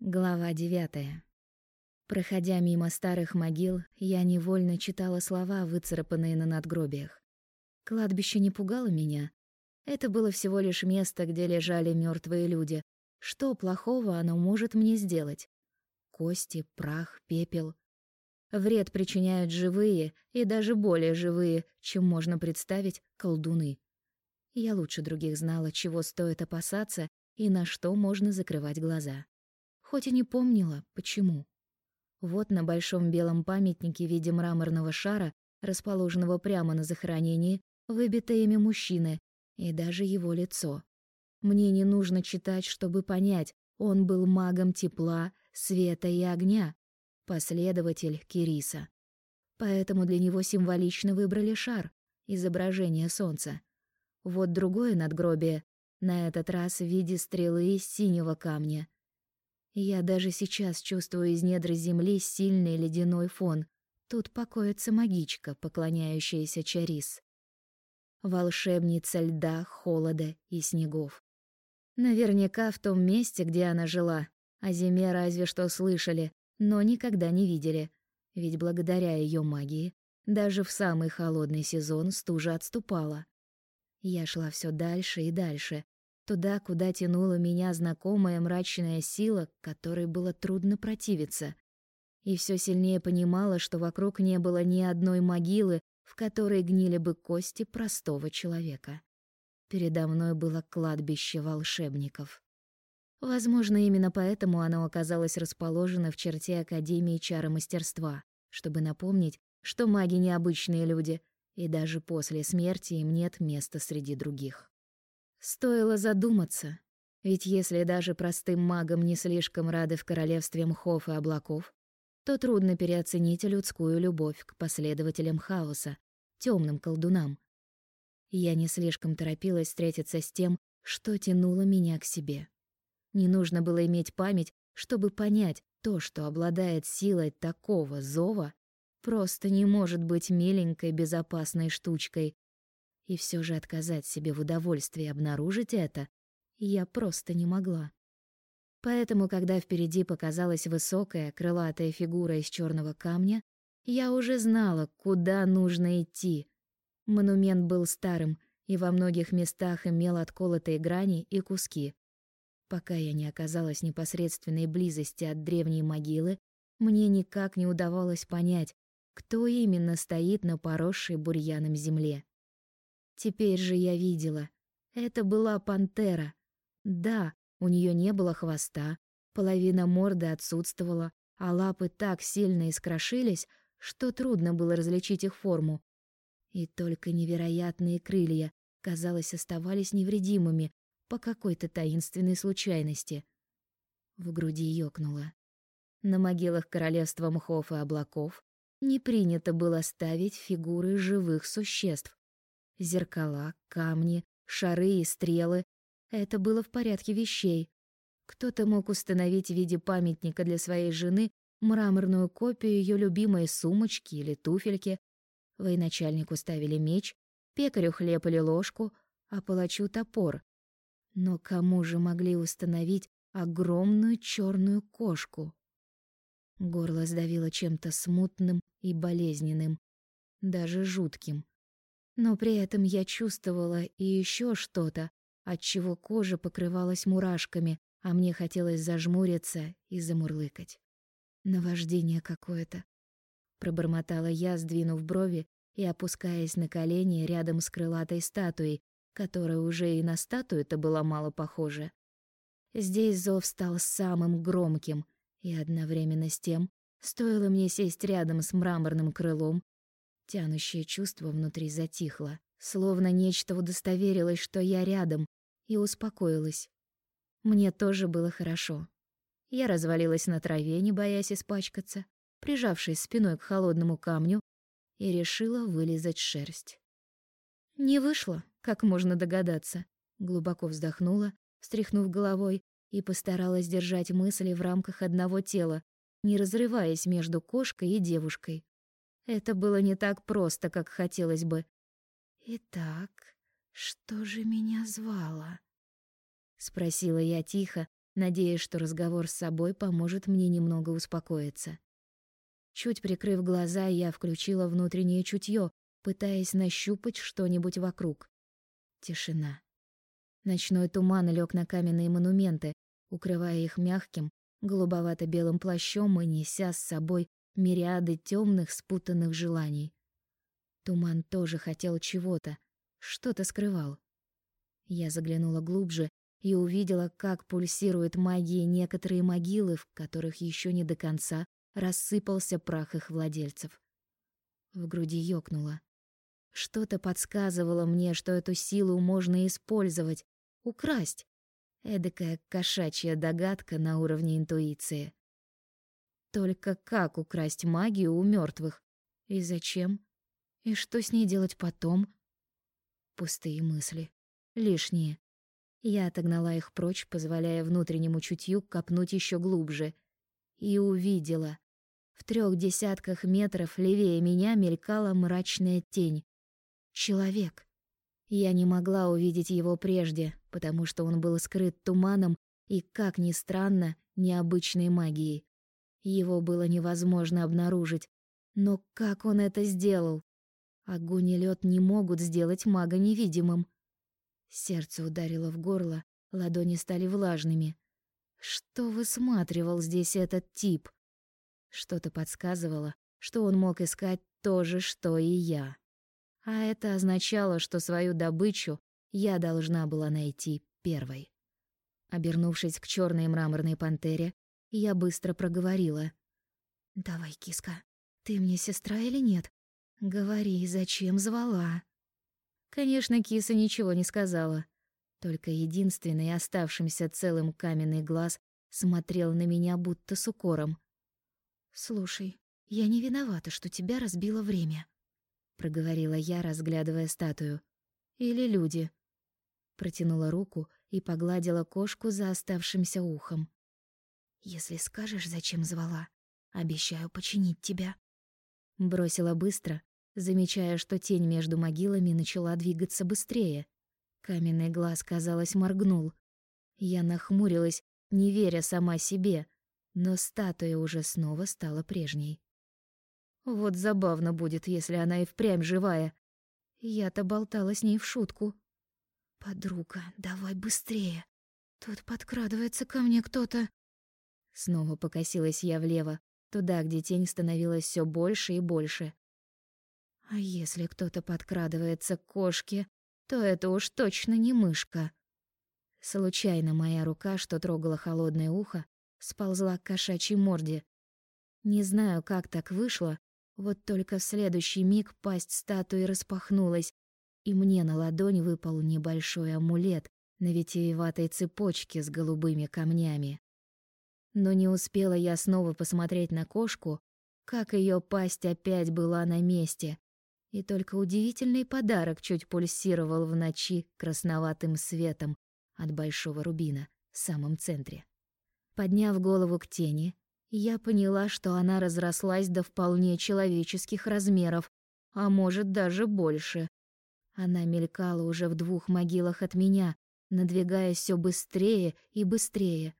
Глава девятая. Проходя мимо старых могил, я невольно читала слова, выцарапанные на надгробиях. Кладбище не пугало меня. Это было всего лишь место, где лежали мертвые люди. Что плохого оно может мне сделать? Кости, прах, пепел. Вред причиняют живые и даже более живые, чем можно представить, колдуны. Я лучше других знала, чего стоит опасаться и на что можно закрывать глаза хоть и не помнила, почему. Вот на большом белом памятнике в виде мраморного шара, расположенного прямо на захоронении, выбито имя мужчины и даже его лицо. Мне не нужно читать, чтобы понять, он был магом тепла, света и огня, последователь Кириса. Поэтому для него символично выбрали шар, изображение солнца. Вот другое надгробие, на этот раз в виде стрелы из синего камня. Я даже сейчас чувствую из недр земли сильный ледяной фон. Тут покоится магичка, поклоняющаяся Чарис. Волшебница льда, холода и снегов. Наверняка в том месте, где она жила, о зиме разве что слышали, но никогда не видели. Ведь благодаря ее магии даже в самый холодный сезон стужа отступала. Я шла все дальше и дальше, Туда, куда тянула меня знакомая мрачная сила, которой было трудно противиться. И все сильнее понимала, что вокруг не было ни одной могилы, в которой гнили бы кости простого человека. Передо мной было кладбище волшебников. Возможно, именно поэтому оно оказалось расположено в черте Академии чаромастерства, чтобы напомнить, что маги необычные люди, и даже после смерти им нет места среди других. Стоило задуматься, ведь если даже простым магам не слишком рады в королевстве мхов и облаков, то трудно переоценить людскую любовь к последователям хаоса, темным колдунам. Я не слишком торопилась встретиться с тем, что тянуло меня к себе. Не нужно было иметь память, чтобы понять, то, что обладает силой такого зова, просто не может быть миленькой безопасной штучкой, и все же отказать себе в удовольствии обнаружить это я просто не могла. Поэтому, когда впереди показалась высокая крылатая фигура из черного камня, я уже знала, куда нужно идти. Монумент был старым и во многих местах имел отколотые грани и куски. Пока я не оказалась непосредственной близости от древней могилы, мне никак не удавалось понять, кто именно стоит на поросшей бурьяном земле. Теперь же я видела. Это была пантера. Да, у нее не было хвоста, половина морды отсутствовала, а лапы так сильно искрошились, что трудно было различить их форму. И только невероятные крылья, казалось, оставались невредимыми по какой-то таинственной случайности. В груди ёкнуло. На могилах королевства мхов и облаков не принято было ставить фигуры живых существ. Зеркала, камни, шары и стрелы — это было в порядке вещей. Кто-то мог установить в виде памятника для своей жены мраморную копию ее любимой сумочки или туфельки. Военачальнику ставили меч, пекарю хлеб или ложку, а палачу топор. Но кому же могли установить огромную черную кошку? Горло сдавило чем-то смутным и болезненным, даже жутким. Но при этом я чувствовала и еще что-то, от чего кожа покрывалась мурашками, а мне хотелось зажмуриться и замурлыкать. Наваждение какое-то. Пробормотала я, сдвинув брови и опускаясь на колени рядом с крылатой статуей, которая уже и на статую-то была мало похожа. Здесь зов стал самым громким, и одновременно с тем, стоило мне сесть рядом с мраморным крылом, Тянущее чувство внутри затихло, словно нечто удостоверилось, что я рядом, и успокоилась. Мне тоже было хорошо. Я развалилась на траве, не боясь испачкаться, прижавшись спиной к холодному камню, и решила вылизать шерсть. Не вышло, как можно догадаться. Глубоко вздохнула, встряхнув головой, и постаралась держать мысли в рамках одного тела, не разрываясь между кошкой и девушкой. Это было не так просто, как хотелось бы. «Итак, что же меня звало?» Спросила я тихо, надеясь, что разговор с собой поможет мне немного успокоиться. Чуть прикрыв глаза, я включила внутреннее чутье, пытаясь нащупать что-нибудь вокруг. Тишина. Ночной туман лег на каменные монументы, укрывая их мягким, голубовато-белым плащом и неся с собой мириады темных спутанных желаний. Туман тоже хотел чего-то, что-то скрывал. Я заглянула глубже и увидела, как пульсирует магия некоторые могилы, в которых еще не до конца рассыпался прах их владельцев. В груди ёкнуло. Что-то подсказывало мне, что эту силу можно использовать, украсть. Эдакая кошачья догадка на уровне интуиции. Только как украсть магию у мертвых? И зачем? И что с ней делать потом? Пустые мысли. Лишние. Я отогнала их прочь, позволяя внутреннему чутью копнуть еще глубже. И увидела. В трех десятках метров левее меня мелькала мрачная тень. Человек. Я не могла увидеть его прежде, потому что он был скрыт туманом и, как ни странно, необычной магией. Его было невозможно обнаружить. Но как он это сделал? Огонь и лед не могут сделать мага невидимым. Сердце ударило в горло, ладони стали влажными. Что высматривал здесь этот тип? Что-то подсказывало, что он мог искать то же, что и я. А это означало, что свою добычу я должна была найти первой. Обернувшись к черной мраморной пантере, я быстро проговорила. «Давай, киска, ты мне сестра или нет? Говори, зачем звала?» Конечно, киса ничего не сказала. Только единственный оставшимся целым каменный глаз смотрел на меня будто с укором. «Слушай, я не виновата, что тебя разбило время», проговорила я, разглядывая статую. Или люди. Протянула руку и погладила кошку за оставшимся ухом. Если скажешь, зачем звала, обещаю починить тебя. Бросила быстро, замечая, что тень между могилами начала двигаться быстрее. Каменный глаз, казалось, моргнул. Я нахмурилась, не веря сама себе, но статуя уже снова стала прежней. Вот забавно будет, если она и впрямь живая. Я-то болтала с ней в шутку. «Подруга, давай быстрее. Тут подкрадывается ко мне кто-то». Снова покосилась я влево, туда, где тень становилась все больше и больше. А если кто-то подкрадывается к кошке, то это уж точно не мышка. Случайно моя рука, что трогала холодное ухо, сползла к кошачьей морде. Не знаю, как так вышло, вот только в следующий миг пасть статуи распахнулась, и мне на ладонь выпал небольшой амулет на витиеватой цепочке с голубыми камнями. Но не успела я снова посмотреть на кошку, как ее пасть опять была на месте, и только удивительный подарок чуть пульсировал в ночи красноватым светом от большого рубина в самом центре. Подняв голову к тени, я поняла, что она разрослась до вполне человеческих размеров, а может даже больше. Она мелькала уже в двух могилах от меня, надвигаясь все быстрее и быстрее.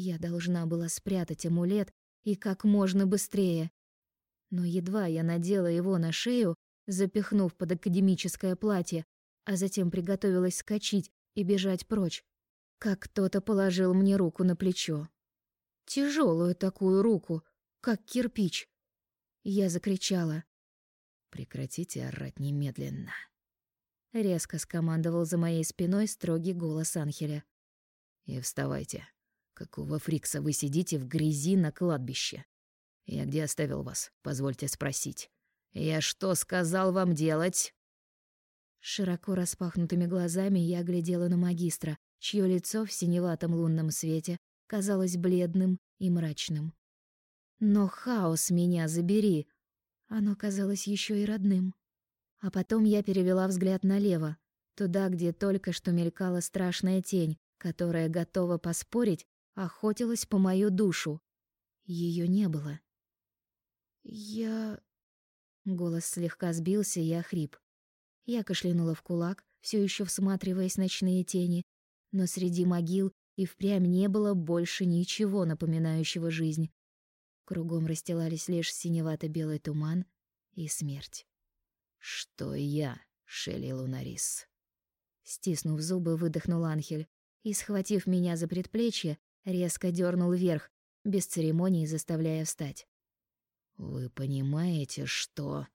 Я должна была спрятать амулет и как можно быстрее. Но едва я надела его на шею, запихнув под академическое платье, а затем приготовилась скачить и бежать прочь, как кто-то положил мне руку на плечо. Тяжелую такую руку, как кирпич. Я закричала. «Прекратите орать немедленно!» Резко скомандовал за моей спиной строгий голос Анхеля. «И вставайте. Какого фрикса вы сидите в грязи на кладбище? Я где оставил вас? Позвольте спросить. Я что сказал вам делать?» Широко распахнутыми глазами я глядела на магистра, чье лицо в синеватом лунном свете казалось бледным и мрачным. Но хаос меня забери. Оно казалось еще и родным. А потом я перевела взгляд налево, туда, где только что мелькала страшная тень, которая готова поспорить, охотилась по мою душу. Ее не было. Я Голос слегка сбился и охрип. Я кашлянула в кулак, все еще всматриваясь в ночные тени, но среди могил и впрямь не было больше ничего напоминающего жизнь. Кругом расстилались лишь синевато-белый туман и смерть. «Что я, Шелли Лунарис?» Стиснув зубы, выдохнул Анхель и, схватив меня за предплечье, резко дернул вверх, без церемонии заставляя встать. «Вы понимаете, что...»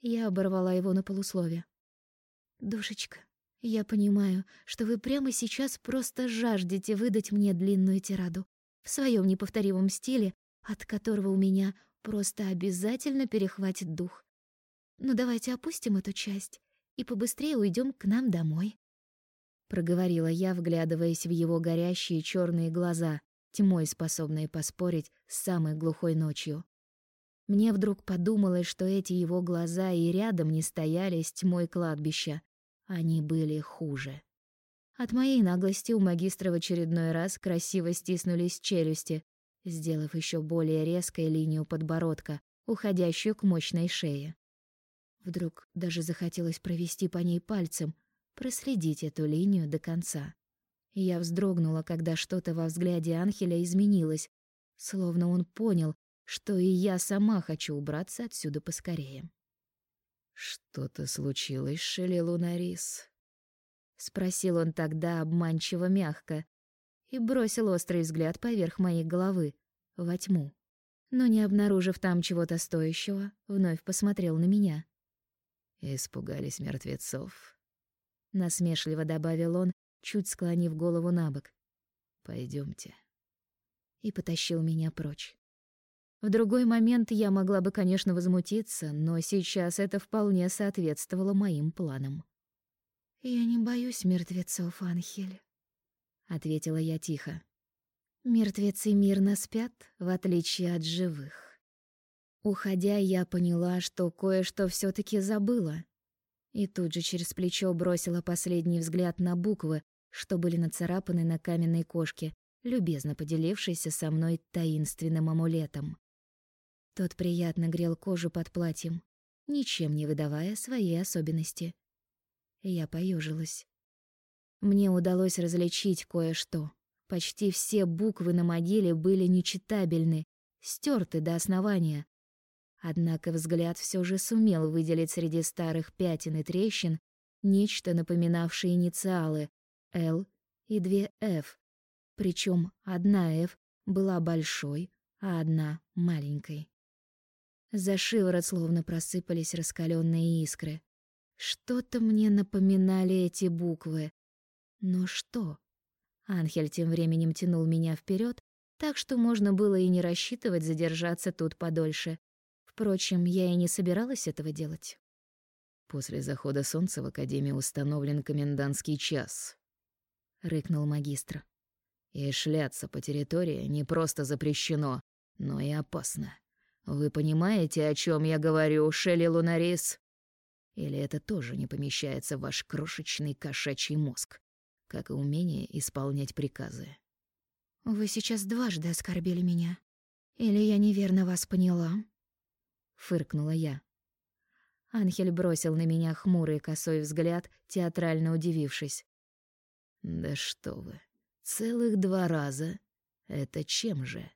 Я оборвала его на полуслове. «Душечка, я понимаю, что вы прямо сейчас просто жаждете выдать мне длинную тираду в своем неповторимом стиле, от которого у меня просто обязательно перехватит дух. Но давайте опустим эту часть и побыстрее уйдем к нам домой. Проговорила я, вглядываясь в его горящие черные глаза, тьмой способные поспорить с самой глухой ночью. Мне вдруг подумалось, что эти его глаза и рядом не стояли с тьмой кладбища. Они были хуже. От моей наглости у магистра в очередной раз красиво стиснулись челюсти, сделав еще более резкой линию подбородка, уходящую к мощной шее. Вдруг даже захотелось провести по ней пальцем, проследить эту линию до конца. я вздрогнула, когда что-то во взгляде Анхеля изменилось, словно он понял, что и я сама хочу убраться отсюда поскорее. «Что-то случилось, Шелли Лунарис?» — спросил он тогда обманчиво мягко и бросил острый взгляд поверх моей головы, во тьму. Но не обнаружив там чего-то стоящего, вновь посмотрел на меня. Испугались мертвецов. Насмешливо добавил он, чуть склонив голову на бок. Пойдемте. И потащил меня прочь. В другой момент я могла бы, конечно, возмутиться, но сейчас это вполне соответствовало моим планам. «Я не боюсь мертвецов, Анхель», — ответила я тихо. «Мертвецы мирно спят, в отличие от живых». Уходя, я поняла, что кое-что все таки забыла. И тут же через плечо бросила последний взгляд на буквы, что были нацарапаны на каменной кошке, любезно поделившейся со мной таинственным амулетом. Тот приятно грел кожу под платьем, ничем не выдавая своей особенности. Я поежилась. Мне удалось различить кое-что. Почти все буквы на могиле были нечитабельны, стерты до основания, Однако взгляд все же сумел выделить среди старых пятен и трещин нечто напоминавшее инициалы «Л» и две «Ф». Причем одна «Ф» была большой, а одна — маленькой. За шиворот словно просыпались раскаленные искры. Что-то мне напоминали эти буквы. Но что? Анхель тем временем тянул меня вперед, так что можно было и не рассчитывать задержаться тут подольше. Впрочем, я и не собиралась этого делать. После захода солнца в Академии установлен комендантский час, рыкнул магистр. И шляться по территории не просто запрещено, но и опасно. Вы понимаете, о чем я говорю, Шелли Лунарис? Или это тоже не помещается в ваш крошечный кошачий мозг, как и умение исполнять приказы? Вы сейчас дважды оскорбили меня. Или я неверно вас поняла? Фыркнула я. Анхель бросил на меня хмурый косой взгляд, театрально удивившись. Да что вы? Целых два раза. Это чем же?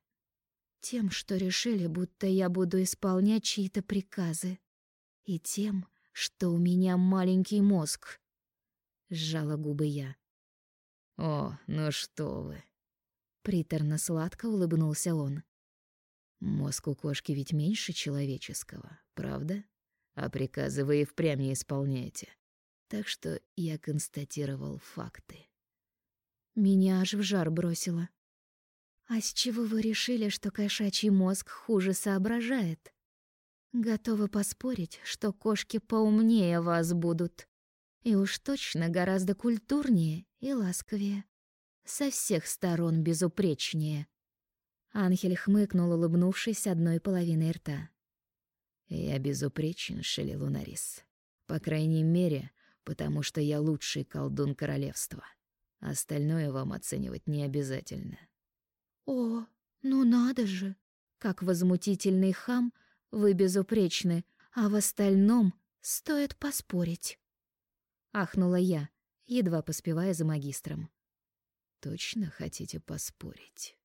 Тем, что решили, будто я буду исполнять чьи-то приказы, и тем, что у меня маленький мозг. Сжала губы я. О, ну что вы? Приторно-сладко улыбнулся он. Мозг у кошки ведь меньше человеческого, правда? А приказы вы и впрямь не исполняете. Так что я констатировал факты. Меня аж в жар бросило. А с чего вы решили, что кошачий мозг хуже соображает? Готовы поспорить, что кошки поумнее вас будут. И уж точно гораздо культурнее и ласковее. Со всех сторон безупречнее. Анхель хмыкнул, улыбнувшись одной половиной рта. «Я безупречен, Шелли Лунарис. По крайней мере, потому что я лучший колдун королевства. Остальное вам оценивать не обязательно». «О, ну надо же! Как возмутительный хам, вы безупречны, а в остальном стоит поспорить». Ахнула я, едва поспевая за магистром. Точно хотите поспорить?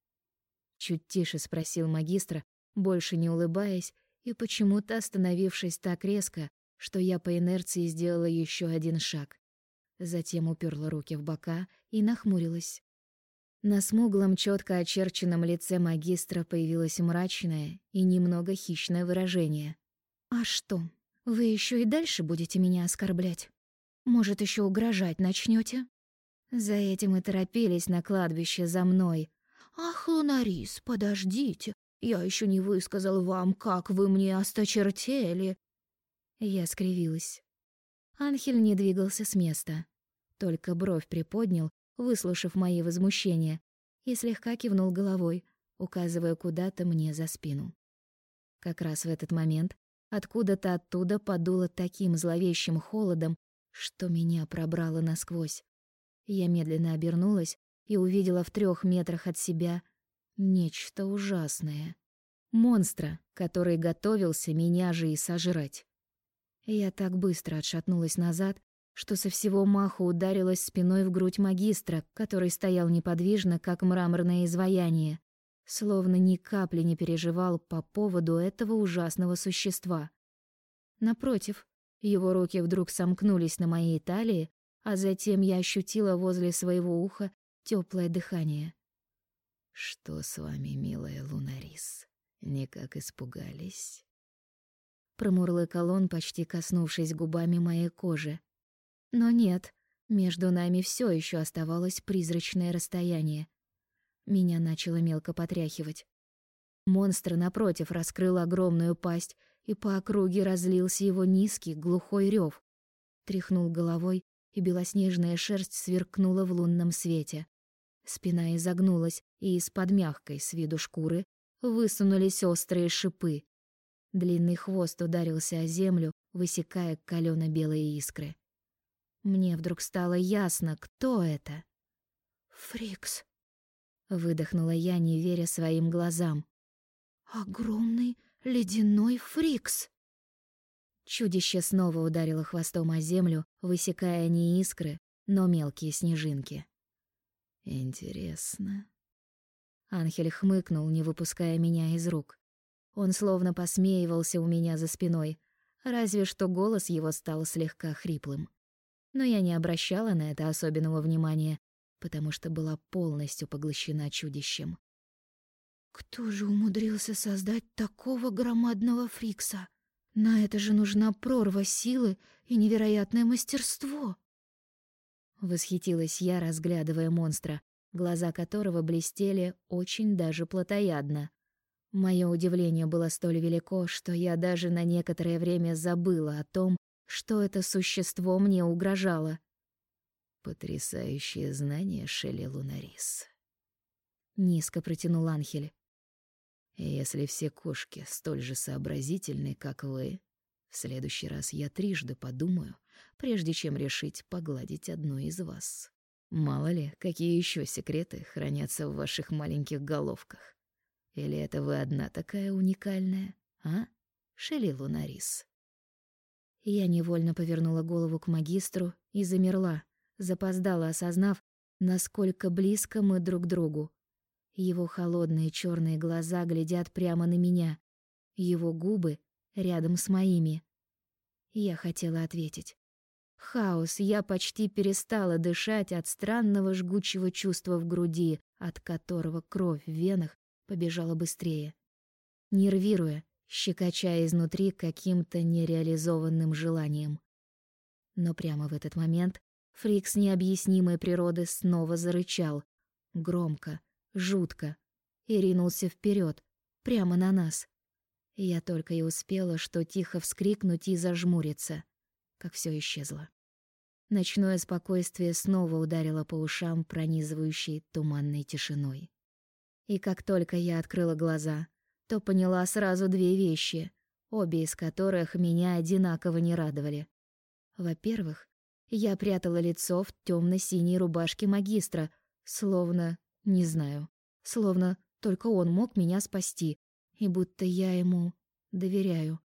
Чуть тише спросил магистра, больше не улыбаясь и почему-то остановившись так резко, что я по инерции сделала еще один шаг. Затем уперла руки в бока и нахмурилась. На смуглом, четко очерченном лице магистра появилось мрачное и немного хищное выражение. «А что, вы еще и дальше будете меня оскорблять? Может, еще угрожать начнете? За этим и торопились на кладбище за мной. «Ах, Лунарис, подождите, я еще не высказал вам, как вы мне осточертели!» Я скривилась. Анхель не двигался с места. Только бровь приподнял, выслушав мои возмущения, и слегка кивнул головой, указывая куда-то мне за спину. Как раз в этот момент откуда-то оттуда подуло таким зловещим холодом, что меня пробрало насквозь. Я медленно обернулась и увидела в трех метрах от себя нечто ужасное. Монстра, который готовился меня же и сожрать. Я так быстро отшатнулась назад, что со всего маху ударилась спиной в грудь магистра, который стоял неподвижно, как мраморное изваяние, словно ни капли не переживал по поводу этого ужасного существа. Напротив, его руки вдруг сомкнулись на моей талии, а затем я ощутила возле своего уха теплое дыхание. «Что с вами, милая Лунарис? Никак испугались?» Промурлыкал он, почти коснувшись губами моей кожи. Но нет, между нами все еще оставалось призрачное расстояние. Меня начало мелко потряхивать. Монстр, напротив, раскрыл огромную пасть, и по округе разлился его низкий, глухой рев. Тряхнул головой, и белоснежная шерсть сверкнула в лунном свете. Спина изогнулась, и из-под мягкой с виду шкуры высунулись острые шипы. Длинный хвост ударился о землю, высекая калёно-белые искры. Мне вдруг стало ясно, кто это. «Фрикс», — выдохнула я, не веря своим глазам. «Огромный ледяной фрикс!» Чудище снова ударило хвостом о землю, высекая не искры, но мелкие снежинки. Интересно. Анхель хмыкнул, не выпуская меня из рук. Он словно посмеивался у меня за спиной, разве что голос его стал слегка хриплым. Но я не обращала на это особенного внимания, потому что была полностью поглощена чудищем. Кто же умудрился создать такого громадного фрикса? На это же нужна прорва силы и невероятное мастерство. Восхитилась я, разглядывая монстра, глаза которого блестели очень даже плотоядно. Мое удивление было столь велико, что я даже на некоторое время забыла о том, что это существо мне угрожало. Потрясающее знание, Шелли Лунарис. Низко протянул Анхель. Если все кошки столь же сообразительны, как вы, в следующий раз я трижды подумаю, прежде чем решить погладить одну из вас. Мало ли, какие еще секреты хранятся в ваших маленьких головках. Или это вы одна такая уникальная, а? Шели Лунарис. Я невольно повернула голову к магистру и замерла, запоздала, осознав, насколько близко мы друг другу. Его холодные черные глаза глядят прямо на меня, его губы рядом с моими. Я хотела ответить. Хаос, я почти перестала дышать от странного жгучего чувства в груди, от которого кровь в венах побежала быстрее. Нервируя, щекоча изнутри каким-то нереализованным желанием. Но прямо в этот момент Фрикс необъяснимой природы снова зарычал, громко, жутко, и ринулся вперед, прямо на нас. Я только и успела, что тихо вскрикнуть и зажмуриться, как все исчезло. Ночное спокойствие снова ударило по ушам, пронизывающей туманной тишиной. И как только я открыла глаза, то поняла сразу две вещи, обе из которых меня одинаково не радовали. Во-первых, я прятала лицо в темно синей рубашке магистра, словно, не знаю, словно только он мог меня спасти, и будто я ему доверяю.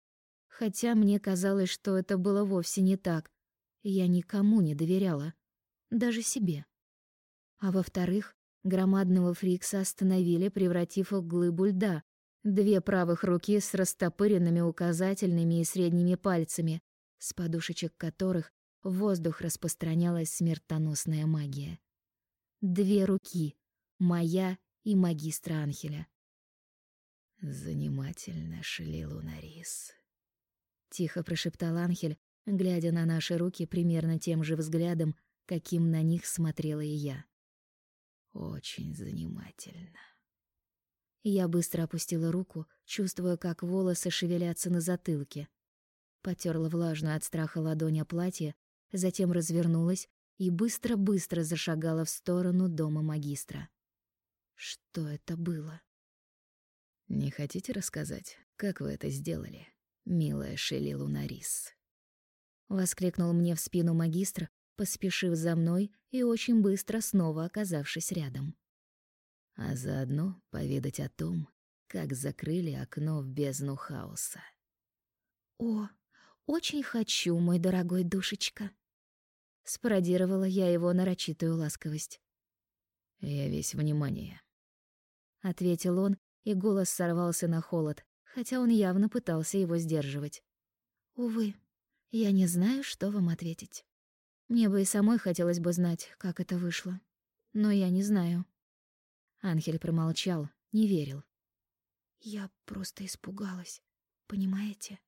Хотя мне казалось, что это было вовсе не так. Я никому не доверяла, даже себе. А во-вторых, Громадного фрикса остановили, превратив в глыбу льда. Две правых руки с растопыренными указательными и средними пальцами, с подушечек которых в воздух распространялась смертоносная магия. Две руки, моя и магистра Анхеля. «Занимательно, Шелилунарис», — тихо прошептал Анхель, глядя на наши руки примерно тем же взглядом, каким на них смотрела и я. «Очень занимательно». Я быстро опустила руку, чувствуя, как волосы шевелятся на затылке. Потерла влажную от страха ладонь о платье, затем развернулась и быстро-быстро зашагала в сторону дома магистра. Что это было? Не хотите рассказать, как вы это сделали, милая Шелли Лунарис? Воскликнул мне в спину магистр, поспешив за мной и очень быстро снова оказавшись рядом. А заодно поведать о том, как закрыли окно в бездну хаоса. «О, очень хочу, мой дорогой душечка!» Спародировала я его нарочитую ласковость. «Я весь внимание», — ответил он, и голос сорвался на холод, хотя он явно пытался его сдерживать. «Увы, я не знаю, что вам ответить. Мне бы и самой хотелось бы знать, как это вышло. Но я не знаю». Анхель промолчал, не верил. «Я просто испугалась, понимаете?»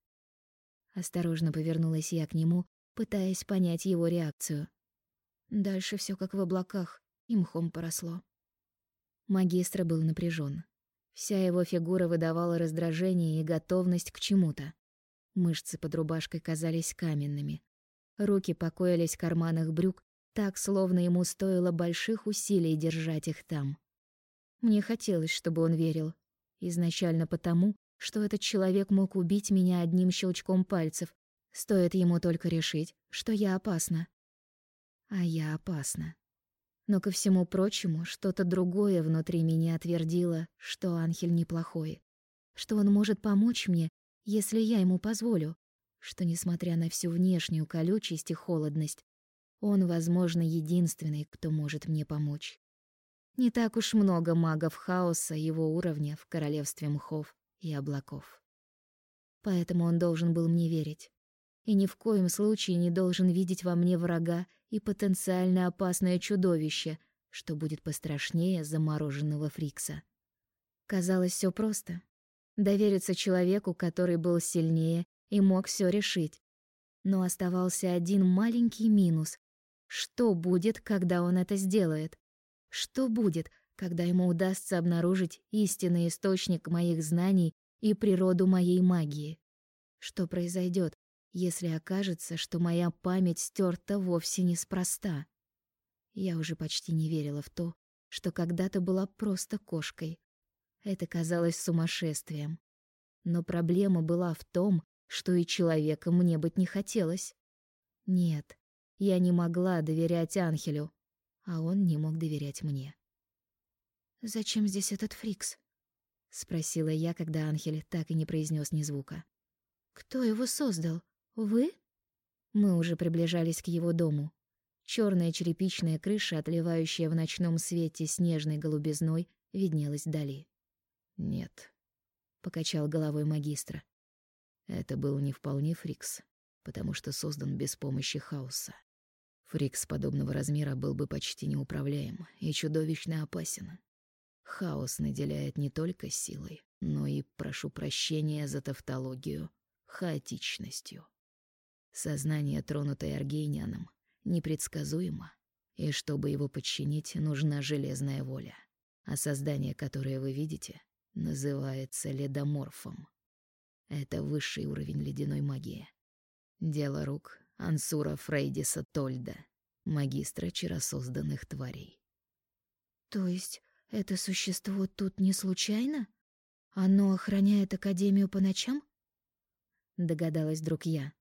Осторожно повернулась я к нему, пытаясь понять его реакцию. Дальше все как в облаках, и мхом поросло. Магистр был напряжен. Вся его фигура выдавала раздражение и готовность к чему-то. Мышцы под рубашкой казались каменными. Руки покоились в карманах брюк, так, словно ему стоило больших усилий держать их там. Мне хотелось, чтобы он верил. Изначально потому, что этот человек мог убить меня одним щелчком пальцев, стоит ему только решить, что я опасна. А я опасна. Но ко всему прочему, что-то другое внутри меня твердило, что Анхель неплохой, что он может помочь мне, если я ему позволю, что, несмотря на всю внешнюю колючесть и холодность, он, возможно, единственный, кто может мне помочь. Не так уж много магов хаоса его уровня в королевстве мхов и облаков. Поэтому он должен был мне верить. И ни в коем случае не должен видеть во мне врага и потенциально опасное чудовище, что будет пострашнее замороженного Фрикса. Казалось, все просто. Довериться человеку, который был сильнее и мог все решить. Но оставался один маленький минус. Что будет, когда он это сделает? Что будет, когда ему удастся обнаружить истинный источник моих знаний и природу моей магии? Что произойдет, если окажется, что моя память стерта вовсе неспроста. Я уже почти не верила в то, что когда-то была просто кошкой. Это казалось сумасшествием. Но проблема была в том, что и человеком мне быть не хотелось. Нет, я не могла доверять Анхелю, а он не мог доверять мне. «Зачем здесь этот Фрикс?» — спросила я, когда Анхель так и не произнес ни звука. «Кто его создал?» «Вы?» Мы уже приближались к его дому. Черная черепичная крыша, отливающая в ночном свете снежной голубизной, виднелась вдали. «Нет», — покачал головой магистр. «Это был не вполне Фрикс, потому что создан без помощи хаоса. Фрикс подобного размера был бы почти неуправляем и чудовищно опасен. Хаос наделяет не только силой, но и, прошу прощения за тавтологию, хаотичностью. Сознание, тронутое Аргейняном, непредсказуемо, и чтобы его подчинить, нужна железная воля. А создание, которое вы видите, называется ледоморфом. Это высший уровень ледяной магии. Дело рук Ансура Фрейдиса Тольда, магистра чаросозданных тварей. То есть это существо тут не случайно? Оно охраняет Академию по ночам? Догадалась вдруг я.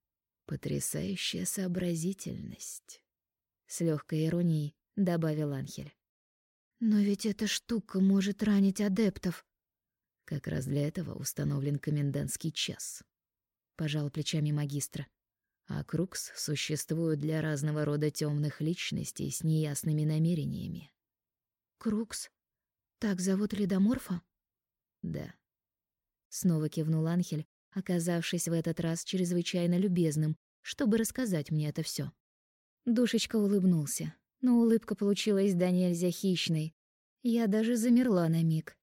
Потрясающая сообразительность. С легкой иронией добавил Анхель. Но ведь эта штука может ранить адептов. Как раз для этого установлен комендантский час. Пожал плечами магистра. А Крукс существует для разного рода темных личностей с неясными намерениями. Крукс? Так зовут ледоморфа? Да. Снова кивнул Анхель, оказавшись в этот раз чрезвычайно любезным, чтобы рассказать мне это все. Душечка улыбнулся, но улыбка получилась да нельзя хищной. Я даже замерла на миг.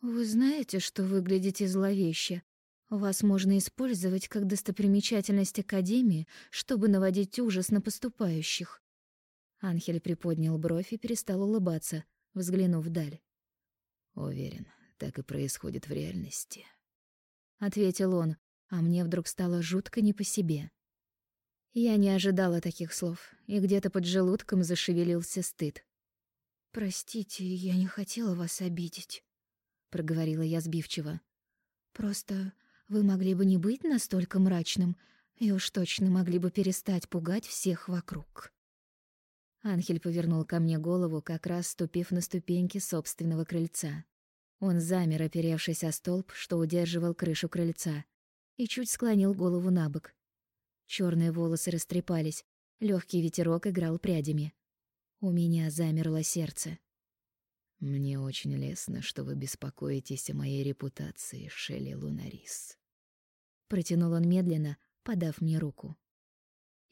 «Вы знаете, что выглядите зловеще? Вас можно использовать как достопримечательность Академии, чтобы наводить ужас на поступающих». Анхель приподнял бровь и перестал улыбаться, взглянув вдаль. «Уверен, так и происходит в реальности», — ответил он, а мне вдруг стало жутко не по себе. Я не ожидала таких слов, и где-то под желудком зашевелился стыд. «Простите, я не хотела вас обидеть», — проговорила я сбивчиво. «Просто вы могли бы не быть настолько мрачным, и уж точно могли бы перестать пугать всех вокруг». Анхель повернул ко мне голову, как раз ступив на ступеньки собственного крыльца. Он замер, оперевшись о столб, что удерживал крышу крыльца, и чуть склонил голову на бок. Черные волосы растрепались, легкий ветерок играл прядями. У меня замерло сердце. «Мне очень лестно, что вы беспокоитесь о моей репутации, Шелли Лунарис». Протянул он медленно, подав мне руку.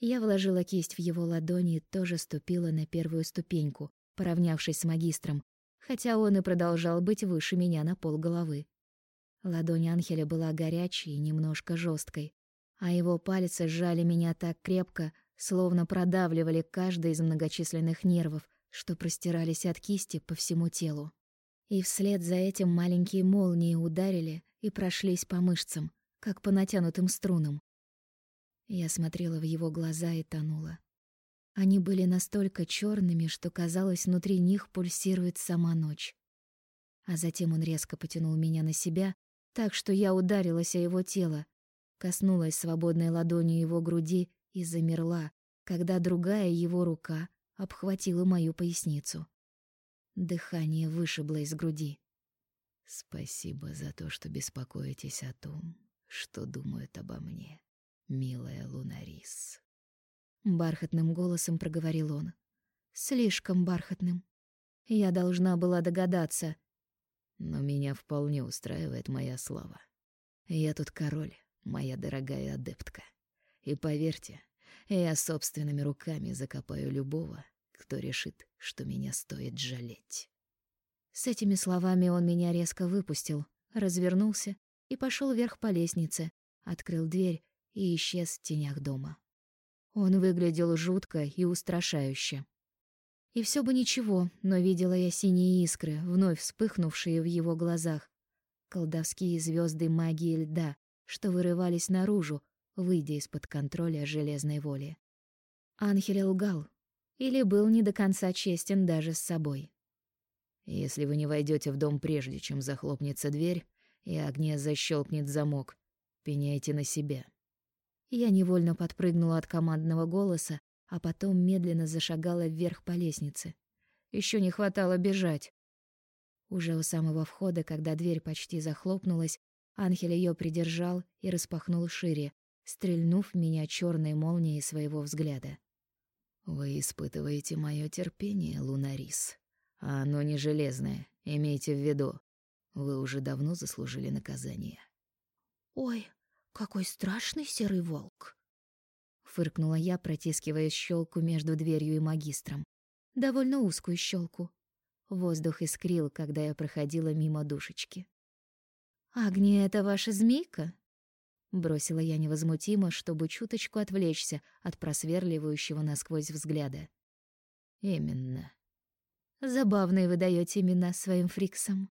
Я вложила кисть в его ладони и тоже ступила на первую ступеньку, поравнявшись с магистром, хотя он и продолжал быть выше меня на пол головы. Ладонь Анхеля была горячей и немножко жесткой, а его пальцы сжали меня так крепко, словно продавливали каждый из многочисленных нервов, что простирались от кисти по всему телу. И вслед за этим маленькие молнии ударили и прошлись по мышцам, как по натянутым струнам. Я смотрела в его глаза и тонула. Они были настолько черными, что казалось, внутри них пульсирует сама ночь. А затем он резко потянул меня на себя, так что я ударилась о его тело, коснулась свободной ладонью его груди и замерла, когда другая его рука обхватила мою поясницу. Дыхание вышибло из груди. «Спасибо за то, что беспокоитесь о том, что думают обо мне, милая Лунарис». Бархатным голосом проговорил он. Слишком бархатным. Я должна была догадаться. Но меня вполне устраивает моя слава. Я тут король, моя дорогая адептка. И поверьте, я собственными руками закопаю любого, кто решит, что меня стоит жалеть. С этими словами он меня резко выпустил, развернулся и пошел вверх по лестнице, открыл дверь и исчез в тенях дома. Он выглядел жутко и устрашающе. И все бы ничего, но видела я синие искры, вновь вспыхнувшие в его глазах. Колдовские звезды магии льда, что вырывались наружу, выйдя из-под контроля железной воли. Анхель лгал, или был не до конца честен даже с собой. «Если вы не войдете в дом прежде, чем захлопнется дверь, и огня защелкнет замок, пеняйте на себя». Я невольно подпрыгнула от командного голоса, а потом медленно зашагала вверх по лестнице. Еще не хватало бежать. Уже у самого входа, когда дверь почти захлопнулась, Анхель ее придержал и распахнул шире, стрельнув в меня черной молнией своего взгляда. «Вы испытываете мое терпение, Лунарис. А оно не железное, имейте в виду. Вы уже давно заслужили наказание». «Ой, какой страшный серый волк!» Фыркнула я, протискивая щелку между дверью и магистром. Довольно узкую щелку. Воздух искрил, когда я проходила мимо душечки. «Агни, это ваша змейка?» Бросила я невозмутимо, чтобы чуточку отвлечься от просверливающего насквозь взгляда. «Именно». «Забавные вы даёте имена своим фриксам».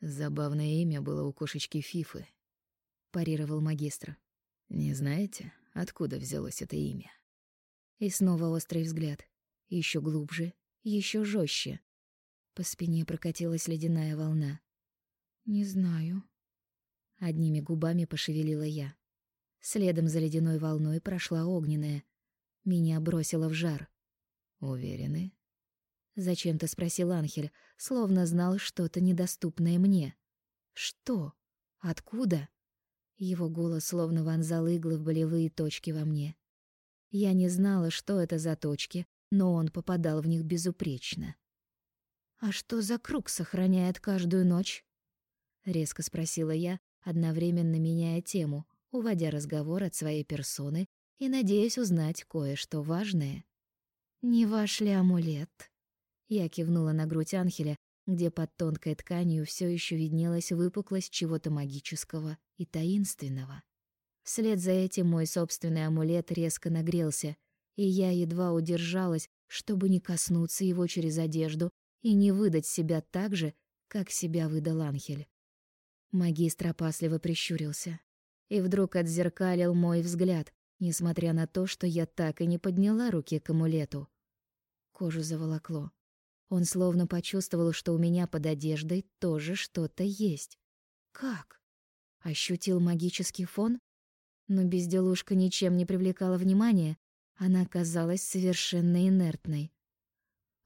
«Забавное имя было у кошечки Фифы», — парировал магистр. «Не знаете, откуда взялось это имя?» И снова острый взгляд. Еще глубже, еще жестче. По спине прокатилась ледяная волна. «Не знаю», Одними губами пошевелила я. Следом за ледяной волной прошла огненная. Меня бросило в жар. «Уверены?» Зачем-то спросил Анхель, словно знал что-то недоступное мне. «Что? Откуда?» Его голос словно вонзал иглы в болевые точки во мне. Я не знала, что это за точки, но он попадал в них безупречно. «А что за круг сохраняет каждую ночь?» — резко спросила я, одновременно меняя тему, уводя разговор от своей персоны и надеясь узнать кое-что важное. «Не ваш ли амулет?» Я кивнула на грудь Анхеля, где под тонкой тканью все еще виднелась выпуклость чего-то магического и таинственного. Вслед за этим мой собственный амулет резко нагрелся, и я едва удержалась, чтобы не коснуться его через одежду и не выдать себя так же, как себя выдал Анхель. Магистр опасливо прищурился и вдруг отзеркалил мой взгляд, несмотря на то, что я так и не подняла руки к амулету. Кожу заволокло. Он словно почувствовал, что у меня под одеждой тоже что-то есть. Как? Ощутил магический фон? Но безделушка ничем не привлекала внимания, она казалась совершенно инертной.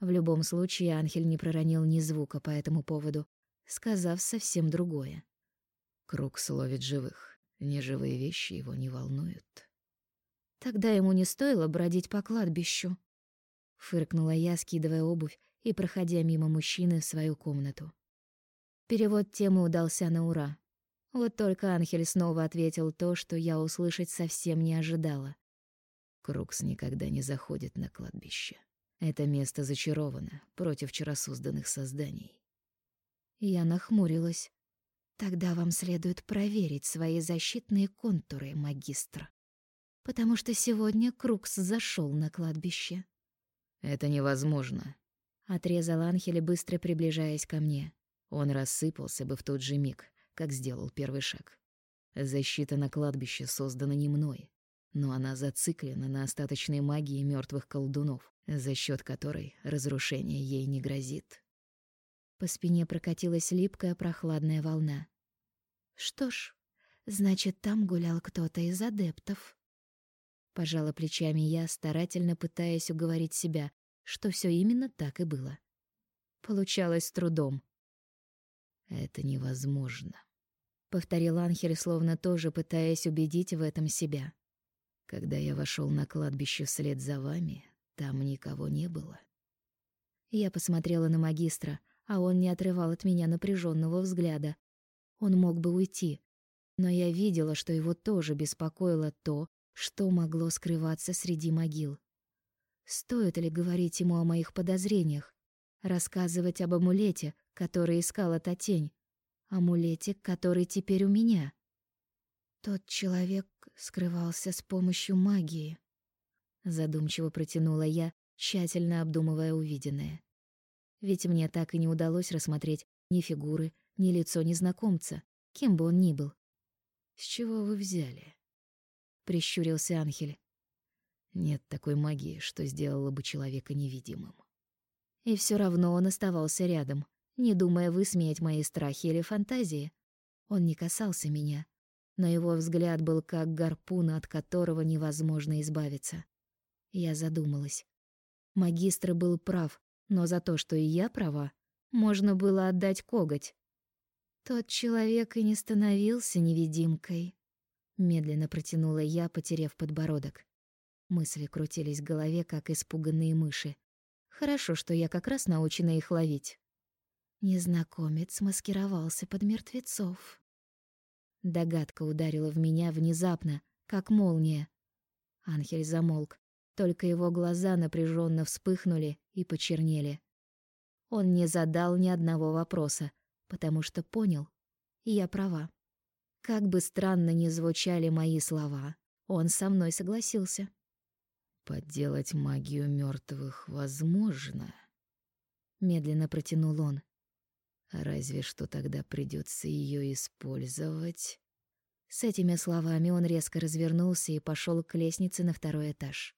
В любом случае Анхель не проронил ни звука по этому поводу, сказав совсем другое. Круг словит живых, неживые вещи его не волнуют. Тогда ему не стоило бродить по кладбищу. Фыркнула я, скидывая обувь и проходя мимо мужчины в свою комнату. Перевод темы удался на ура. Вот только Анхель снова ответил то, что я услышать совсем не ожидала. Крукс никогда не заходит на кладбище. Это место зачаровано против вчера созданных созданий. Я нахмурилась. Тогда вам следует проверить свои защитные контуры, магистр потому что сегодня Крукс зашел на кладбище. Это невозможно, отрезал Анхель, быстро приближаясь ко мне. Он рассыпался бы в тот же миг, как сделал первый шаг. Защита на кладбище создана не мной, но она зациклена на остаточной магии мертвых колдунов, за счет которой разрушение ей не грозит. По спине прокатилась липкая прохладная волна. Что ж, значит, там гулял кто-то из адептов. Пожала плечами я, старательно пытаясь уговорить себя, что все именно так и было. Получалось с трудом. «Это невозможно», — повторил Анхель, словно тоже пытаясь убедить в этом себя. «Когда я вошел на кладбище вслед за вами, там никого не было». Я посмотрела на магистра, а он не отрывал от меня напряженного взгляда. Он мог бы уйти, но я видела, что его тоже беспокоило то, что могло скрываться среди могил? Стоит ли говорить ему о моих подозрениях? Рассказывать об амулете, который искала та тень? Амулете, который теперь у меня? Тот человек скрывался с помощью магии. Задумчиво протянула я, тщательно обдумывая увиденное. Ведь мне так и не удалось рассмотреть ни фигуры, ни лицо незнакомца, кем бы он ни был. «С чего вы взяли?» прищурился Анхель. Нет такой магии, что сделала бы человека невидимым. И все равно он оставался рядом, не думая высмеять мои страхи или фантазии. Он не касался меня, но его взгляд был как гарпун, от которого невозможно избавиться. Я задумалась. Магистр был прав, но за то, что и я права, можно было отдать коготь. Тот человек и не становился невидимкой. Медленно протянула я, потеряв подбородок. Мысли крутились в голове, как испуганные мыши. Хорошо, что я как раз научена их ловить. Незнакомец маскировался под мертвецов. Догадка ударила в меня внезапно, как молния. Анхель замолк, только его глаза напряженно вспыхнули и почернели. Он не задал ни одного вопроса, потому что понял, я права. Как бы странно ни звучали мои слова, он со мной согласился. Подделать магию мертвых возможно, медленно протянул он. Разве что тогда придется ее использовать. С этими словами он резко развернулся и пошел к лестнице на второй этаж.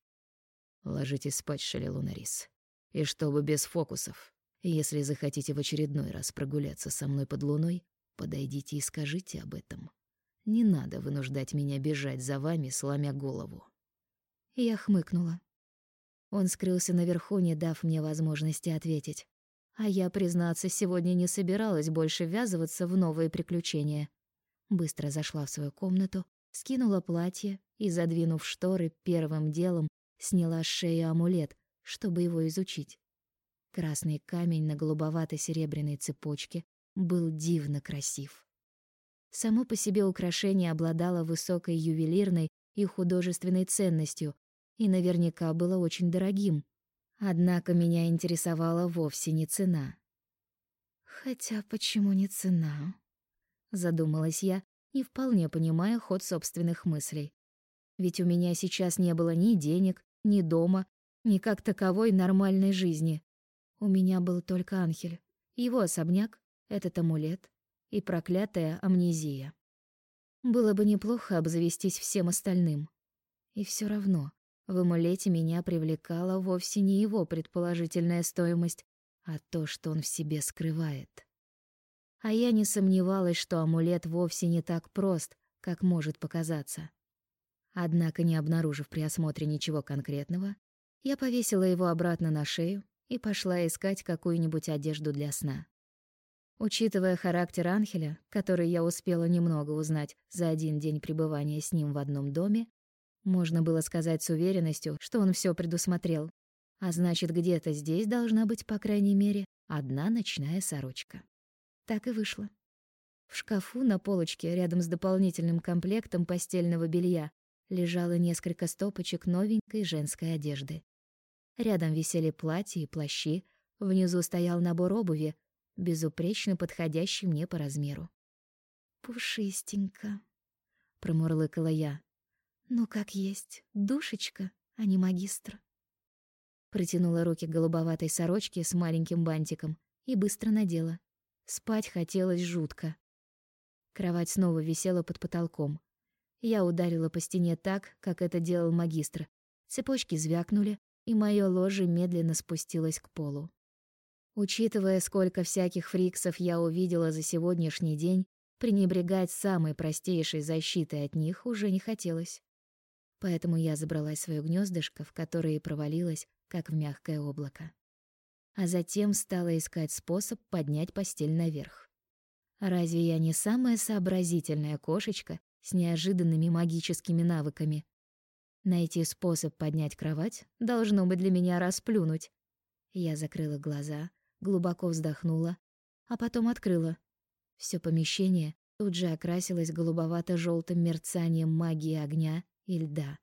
Ложитесь спать, Шалилунарис. И чтобы без фокусов. Если захотите в очередной раз прогуляться со мной под луной, подойдите и скажите об этом. Не надо вынуждать меня бежать за вами, сломя голову. Я хмыкнула. Он скрылся наверху, не дав мне возможности ответить. А я, признаться, сегодня не собиралась больше ввязываться в новые приключения. Быстро зашла в свою комнату, скинула платье и, задвинув шторы, первым делом сняла с шеи амулет, чтобы его изучить. Красный камень на голубовато-серебряной цепочке был дивно красив. Само по себе украшение обладало высокой ювелирной и художественной ценностью и наверняка было очень дорогим. Однако меня интересовала вовсе не цена. Хотя почему не цена? Задумалась я, не вполне понимая ход собственных мыслей. Ведь у меня сейчас не было ни денег, ни дома, ни как таковой нормальной жизни. У меня был только Анхель, его особняк, этот амулет и проклятая амнезия. Было бы неплохо обзавестись всем остальным. И все равно в амулете меня привлекала вовсе не его предположительная стоимость, а то, что он в себе скрывает. А я не сомневалась, что амулет вовсе не так прост, как может показаться. Однако, не обнаружив при осмотре ничего конкретного, я повесила его обратно на шею и пошла искать какую-нибудь одежду для сна. Учитывая характер Анхеля, который я успела немного узнать за один день пребывания с ним в одном доме, можно было сказать с уверенностью, что он все предусмотрел. А значит, где-то здесь должна быть, по крайней мере, одна ночная сорочка. Так и вышло. В шкафу на полочке рядом с дополнительным комплектом постельного белья лежало несколько стопочек новенькой женской одежды. Рядом висели платья и плащи, внизу стоял набор обуви, безупречно подходящий мне по размеру. «Пушистенько», — промурлыкала я. «Ну, как есть, душечка, а не магистр». Протянула руки голубоватой сорочке с маленьким бантиком и быстро надела. Спать хотелось жутко. Кровать снова висела под потолком. Я ударила по стене так, как это делал магистр. Цепочки звякнули, и моё ложе медленно спустилось к полу. Учитывая, сколько всяких фриксов я увидела за сегодняшний день, пренебрегать самой простейшей защитой от них уже не хотелось. Поэтому я забралась в своё гнездышко, в которое провалилась, как в мягкое облако а затем стала искать способ поднять постель наверх. Разве я не самая сообразительная кошечка с неожиданными магическими навыками? Найти способ поднять кровать должно быть для меня расплюнуть. Я закрыла глаза, глубоко вздохнула, а потом открыла. Все помещение тут же окрасилось голубовато желтым мерцанием магии огня и льда.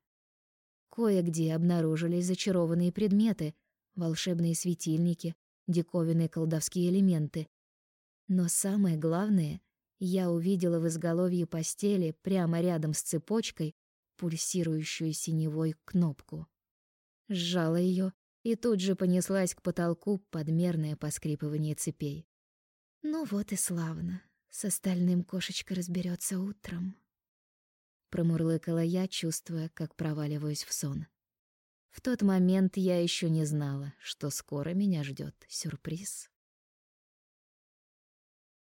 Кое-где обнаружились зачарованные предметы — волшебные светильники, диковинные колдовские элементы. Но самое главное, я увидела в изголовье постели прямо рядом с цепочкой пульсирующую синевой кнопку. Сжала ее и тут же понеслась к потолку подмерное поскрипывание цепей. Ну вот и славно. С остальным кошечка разберется утром. Промурлыкала я, чувствуя, как проваливаюсь в сон. В тот момент я еще не знала, что скоро меня ждет сюрприз.